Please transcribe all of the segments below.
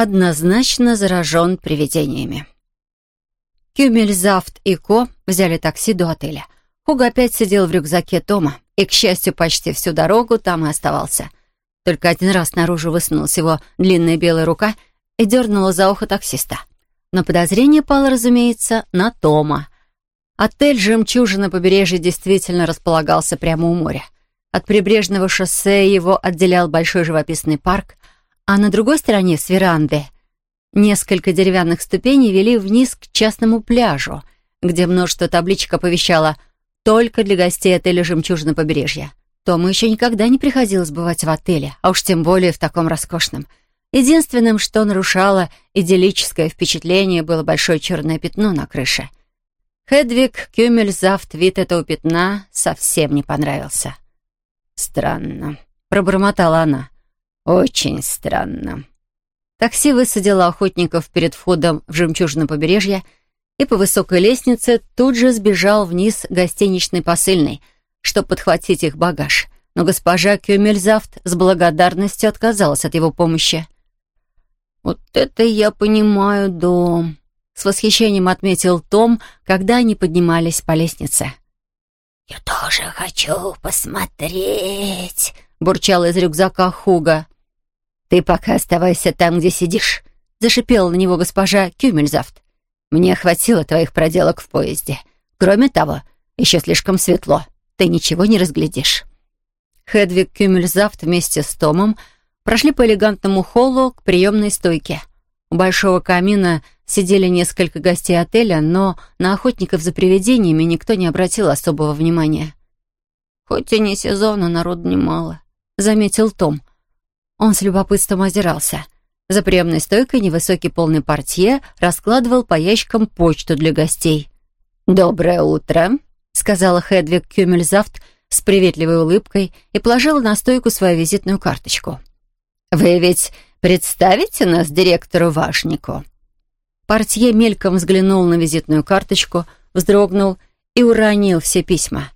однозначно заражен привидениями. Кюмельзавт и Ко взяли такси до отеля. Хуга опять сидел в рюкзаке Тома, и, к счастью, почти всю дорогу там и оставался. Только один раз наружу высунулась его длинная белая рука и дернула за ухо таксиста. Но подозрение пало, разумеется, на Тома. Отель «Жемчужина побережья» действительно располагался прямо у моря. От прибрежного шоссе его отделял большой живописный парк, а на другой стороне, с веранды, несколько деревянных ступеней вели вниз к частному пляжу, где множество табличек оповещало «Только для гостей отеля «Жемчужина побережья». Тому еще никогда не приходилось бывать в отеле, а уж тем более в таком роскошном. Единственным, что нарушало идиллическое впечатление, было большое черное пятно на крыше — Хедвиг Кюмельзавт вид этого пятна совсем не понравился. «Странно», — пробормотала она. «Очень странно». Такси высадило охотников перед входом в жемчужное побережье, и по высокой лестнице тут же сбежал вниз гостиничный посыльный, чтобы подхватить их багаж. Но госпожа Кюмельзавт с благодарностью отказалась от его помощи. «Вот это я понимаю, дом», с восхищением отметил Том, когда они поднимались по лестнице. «Я тоже хочу посмотреть», — бурчал из рюкзака Хуга. «Ты пока оставайся там, где сидишь», — зашипела на него госпожа Кюмельзавт. «Мне хватило твоих проделок в поезде. Кроме того, еще слишком светло. Ты ничего не разглядишь». Хедвиг Кюмельзавт вместе с Томом прошли по элегантному холлу к приемной стойке. У большого камина сидели несколько гостей отеля, но на охотников за привидениями никто не обратил особого внимания. «Хоть и не сезон, а народу немало», — заметил Том. Он с любопытством озирался. За приемной стойкой невысокий полный портье раскладывал по ящикам почту для гостей. «Доброе утро», — сказала Хедвиг Кюмельзавт с приветливой улыбкой и положила на стойку свою визитную карточку. «Вы ведь представите нас директору Вашнику?» Портье мельком взглянул на визитную карточку, вздрогнул и уронил все письма.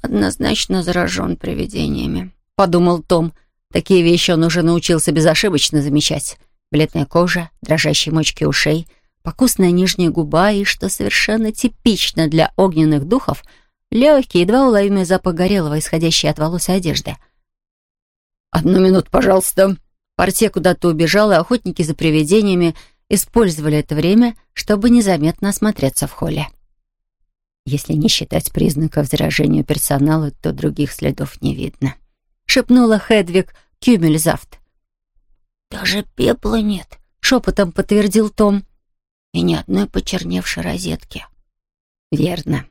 «Однозначно заражен привидениями», — подумал Том. Такие вещи он уже научился безошибочно замечать. Бледная кожа, дрожащие мочки ушей, покусная нижняя губа и, что совершенно типично для огненных духов, легкий, едва уловимый запах горелого, исходящий от волос и одежды — «Одну минуту, пожалуйста». Портье куда-то убежал, и охотники за привидениями использовали это время, чтобы незаметно осмотреться в холле. «Если не считать признаков заражения персонала, то других следов не видно», — шепнула Хедвиг Кюмельзавт. «Даже пепла нет», — шепотом подтвердил Том. «И ни одной почерневшей розетки». «Верно».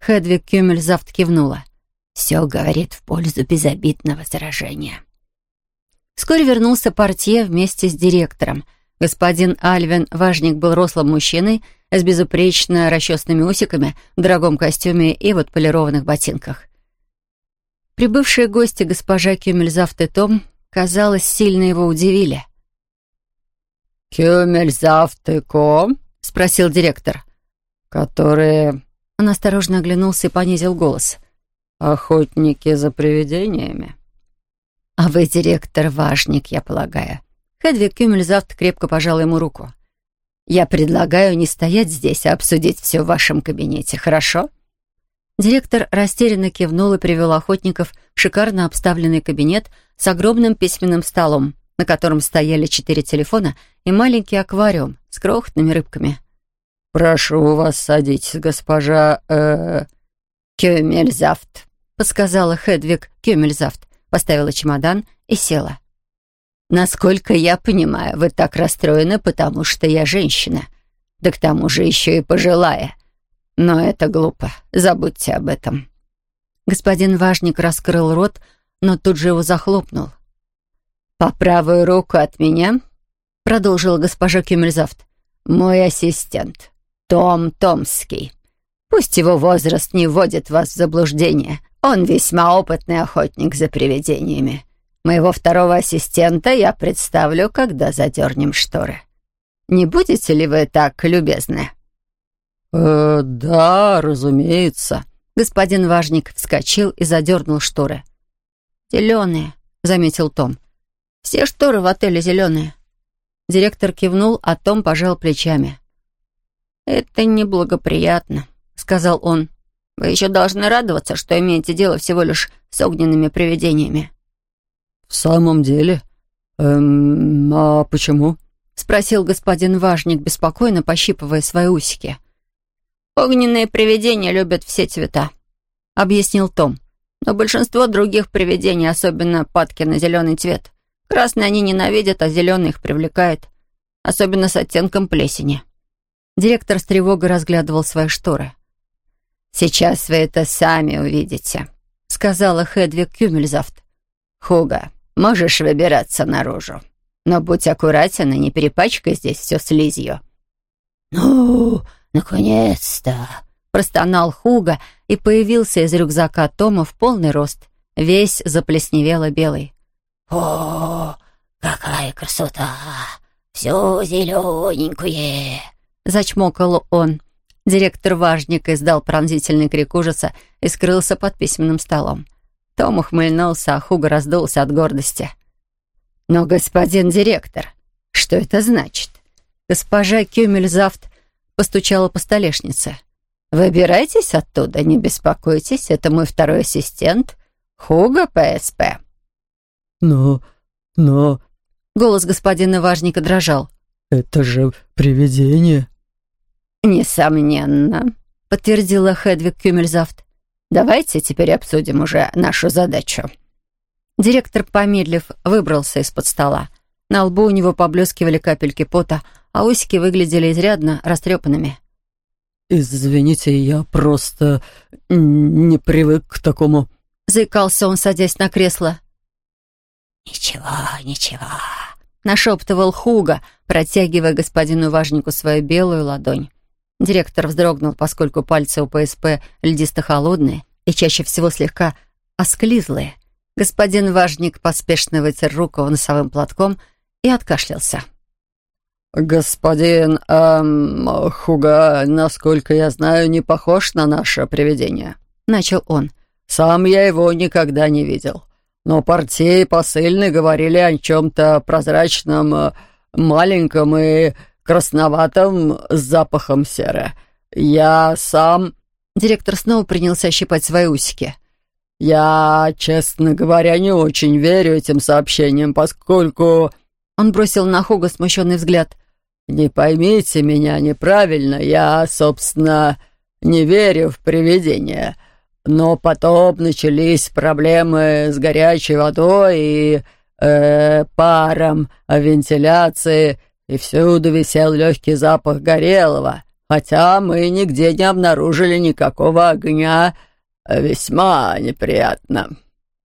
Хедвиг Кюмельзавт кивнула. «Все говорит в пользу безобидного заражения». Вскоре вернулся портье вместе с директором. Господин Альвин Важник был рослым мужчиной с безупречно расчесанными усиками, в дорогом костюме и в отполированных ботинках. Прибывшие гости госпожа Кюмельзавт и Том, казалось, сильно его удивили. «Кюмельзавт и Ко?» — спросил директор. «Которые...» Он осторожно оглянулся и понизил голос. «Охотники за привидениями?» «А вы директор-важник, я полагаю». Хедвиг Кюмельзавт крепко пожал ему руку. «Я предлагаю не стоять здесь, а обсудить все в вашем кабинете, хорошо?» Директор растерянно кивнул и привел охотников в шикарно обставленный кабинет с огромным письменным столом, на котором стояли четыре телефона и маленький аквариум с крохотными рыбками. «Прошу вас садитесь, госпожа... э Кюмельзавт», — подсказала Хедвиг Кюмельзавт поставила чемодан и села. «Насколько я понимаю, вы так расстроены, потому что я женщина. Да к тому же еще и пожилая. Но это глупо. Забудьте об этом». Господин Важник раскрыл рот, но тут же его захлопнул. «По правую руку от меня», — продолжила госпожа Кюмельзавт, «мой ассистент, Том Томский. Пусть его возраст не вводит вас в заблуждение. Он весьма опытный охотник за привидениями. Моего второго ассистента я представлю, когда задернем шторы. Не будете ли вы так любезны?» «Э, да, разумеется». Господин Важник вскочил и задернул шторы. «Зеленые», — заметил Том. «Все шторы в отеле зеленые». Директор кивнул, а Том пожал плечами. «Это неблагоприятно», — сказал он. «Вы еще должны радоваться, что имеете дело всего лишь с огненными привидениями». «В самом деле? Эм, а почему?» — спросил господин Важник, беспокойно пощипывая свои усики. «Огненные привидения любят все цвета», — объяснил Том. «Но большинство других привидений, особенно падки на зеленый цвет, красный они ненавидят, а зеленый их привлекает, особенно с оттенком плесени». Директор с тревогой разглядывал свои шторы. «Сейчас вы это сами увидите», — сказала Хедвиг Кюмельзавт. «Хуга, можешь выбираться наружу, но будь аккуратен и не перепачкай здесь все слизью». «Ну, наконец-то!» — простонал Хуга и появился из рюкзака Тома в полный рост, весь заплесневело-белый. «О, какая красота! Все зелененькое!» — зачмокал он. Директор важника издал пронзительный крик ужаса и скрылся под письменным столом. Том ухмыльнулся, а Хуга раздулся от гордости. «Но, господин директор, что это значит?» Госпожа Кюмельзавт постучала по столешнице. «Выбирайтесь оттуда, не беспокойтесь, это мой второй ассистент, Хуга ПСП». «Но... но...» Голос господина Важника дрожал. «Это же привидение». «Несомненно», — подтвердила Хедвиг Кюмельзавт. «Давайте теперь обсудим уже нашу задачу». Директор, помедлив, выбрался из-под стола. На лбу у него поблескивали капельки пота, а усики выглядели изрядно растрепанными. «Извините, я просто не привык к такому», — заикался он, садясь на кресло. «Ничего, ничего», — нашептывал Хуга, протягивая господину важнику свою белую ладонь. Директор вздрогнул, поскольку пальцы у ПСП льдисто-холодные и чаще всего слегка осклизлые. Господин Важник поспешно вытер руку носовым платком и откашлялся. «Господин эм, Хуга, насколько я знаю, не похож на наше привидение», — начал он. «Сам я его никогда не видел. Но партии посыльные говорили о чем-то прозрачном, э, маленьком и красноватым с запахом серы. Я сам...» Директор снова принялся щипать свои усики. «Я, честно говоря, не очень верю этим сообщениям, поскольку...» Он бросил на Хуга смущенный взгляд. «Не поймите меня неправильно, я, собственно, не верю в привидения. Но потом начались проблемы с горячей водой и э, паром, вентиляцией, и всюду висел легкий запах горелого, хотя мы нигде не обнаружили никакого огня. Весьма неприятно».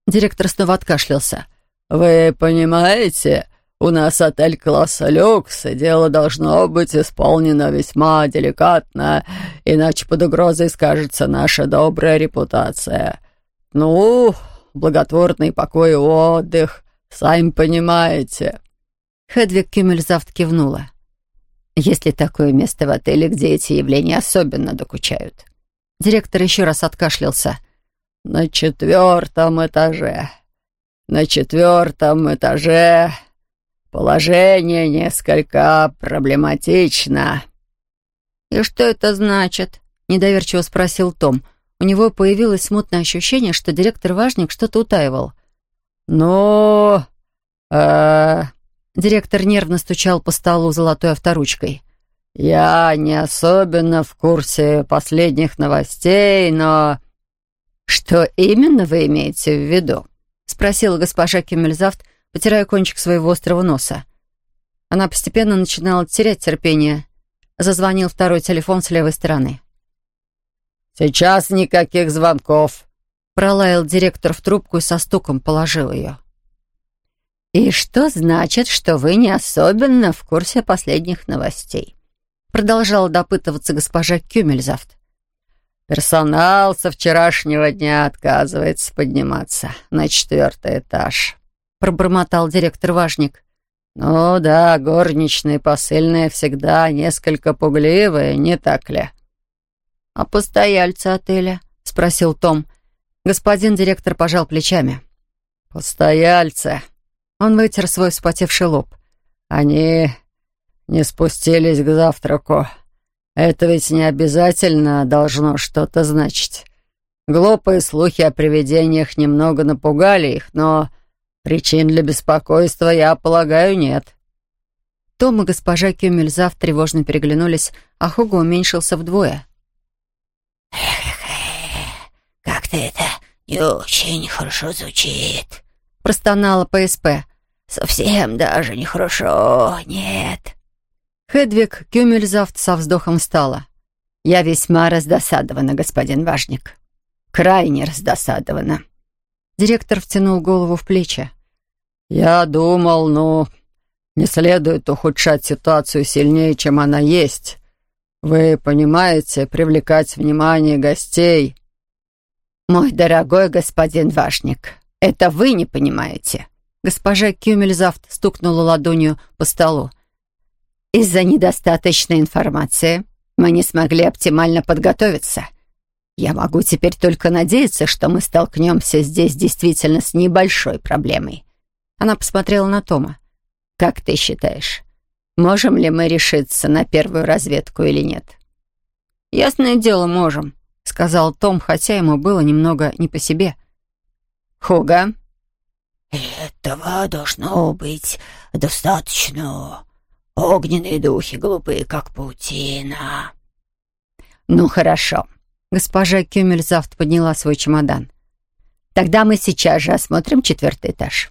Директор снова откашлялся. «Вы понимаете, у нас отель класса люкс, и дело должно быть исполнено весьма деликатно, иначе под угрозой скажется наша добрая репутация. Ну, благотворный покой и отдых, сами понимаете». Хедвиг Кюмельзавт кивнула. «Есть ли такое место в отеле, где эти явления особенно докучают?» Директор еще раз откашлялся. «На четвертом этаже. На четвертом этаже положение несколько проблематично». «И что это значит?» — недоверчиво спросил Том. У него появилось смутное ощущение, что директор-важник что-то утаивал. «Ну, э, Директор нервно стучал по столу золотой авторучкой. «Я не особенно в курсе последних новостей, но...» «Что именно вы имеете в виду?» — спросила госпожа Кемельзавт, потирая кончик своего острого носа. Она постепенно начинала терять терпение. Зазвонил второй телефон с левой стороны. «Сейчас никаких звонков», — пролаял директор в трубку и со стуком положил ее. «И что значит, что вы не особенно в курсе последних новостей?» Продолжала допытываться госпожа Кюмельзавт. «Персонал со вчерашнего дня отказывается подниматься на четвертый этаж», — пробормотал директор-важник. «Ну да, горничные посыльные всегда несколько пугливые, не так ли?» «А постояльцы отеля?» — спросил Том. Господин директор пожал плечами. «Постояльцы», он вытер свой вспотевший лоб. «Они не спустились к завтраку. Это ведь не обязательно должно что-то значить. Глупые слухи о привидениях немного напугали их, но причин для беспокойства, я полагаю, нет». Том и госпожа Кюмельзав тревожно переглянулись, а Хуго уменьшился вдвое. «Эх-эх, как-то это не очень хорошо звучит», — простонала ПСП. «Совсем даже нехорошо, нет». Хедвиг Кюмельзавт со вздохом встала. «Я весьма раздосадована, господин Важник. Крайне раздосадована». Директор втянул голову в плечи. «Я думал, ну, не следует ухудшать ситуацию сильнее, чем она есть. Вы понимаете, привлекать внимание гостей...» «Мой дорогой господин Важник, это вы не понимаете». Госпожа Кюмельзавт стукнула ладонью по столу. Из-за недостаточной информации мы не смогли оптимально подготовиться. Я могу теперь только надеяться, что мы столкнемся здесь действительно с небольшой проблемой. Она посмотрела на Тома. «Как ты считаешь, можем ли мы решиться на первую разведку или нет?» «Ясное дело, можем», — сказал Том, хотя ему было немного не по себе. «Хуга?» «Этого должно быть достаточно», Огненные духи глупые, как паутина. Ну, хорошо. Госпожа Кюмельзавт подняла свой чемодан. Тогда мы сейчас же осмотрим четвертый этаж.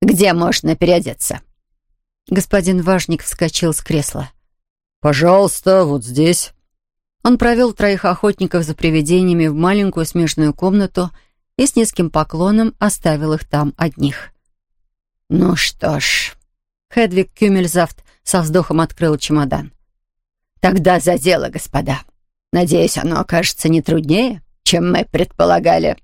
Где можно переодеться? Господин Важник вскочил с кресла. «Пожалуйста, вот здесь». Он провел троих охотников за привидениями в маленькую смежную комнату и с низким поклоном оставил их там одних. «Ну что ж...» Хедвиг Кюмельзавт со вздохом открыл чемодан. «Тогда за дело, господа. Надеюсь, оно окажется не труднее, чем мы предполагали».